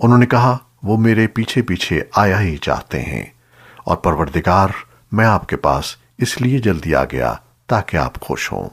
उन्होंने कहा, वो मेरे पीछे पीछे आया ही चाहते हैं और परवरदिगार, मैं आपके पास इसलिए जल्दी आ गया ताकि आप खुश हों।